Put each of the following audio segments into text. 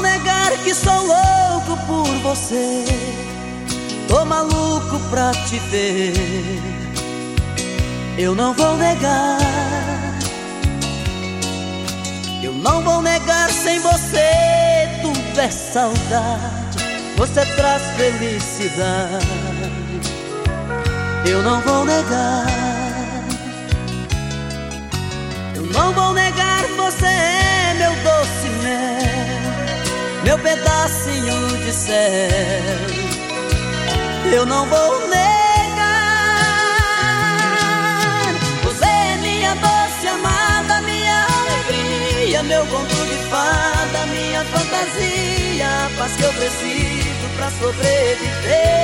negar que sou louco por você. Tô maluco pra te ver. Eu não vou negar. Eu não vou negar sem você. Tudo é saudade. Você traz felicidade. Eu não vou negar. Meu pedacinho de céu. Eu não vou negar. meu conto de fada, minha fantasia, a paz que eu preciso pra sobreviver.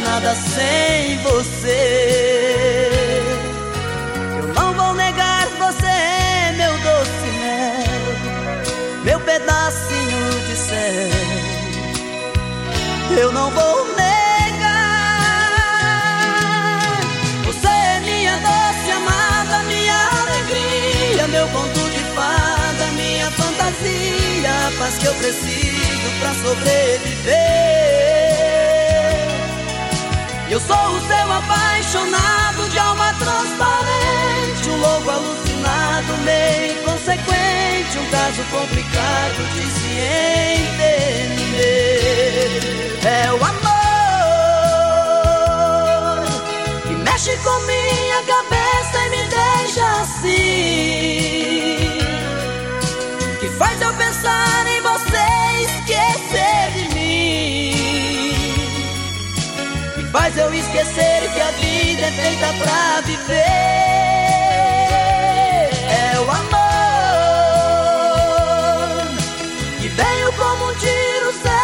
é nada sem você. pedacinho de céu. Eu não vou negar. Você é minha doce amada, minha alegria, meu conto de fada, minha fantasia, paz que eu preciso pra sobreviver. Eu sou o seu apaixonado de alma transparente, um louco alucinado, meio inconsequente, um caso complicado de se entender. É o amor que mexe com minha cabeça e me deixa assim, que faz eu pensar faz eu esquecer que a vida é feita pra viver. como um tiro certo.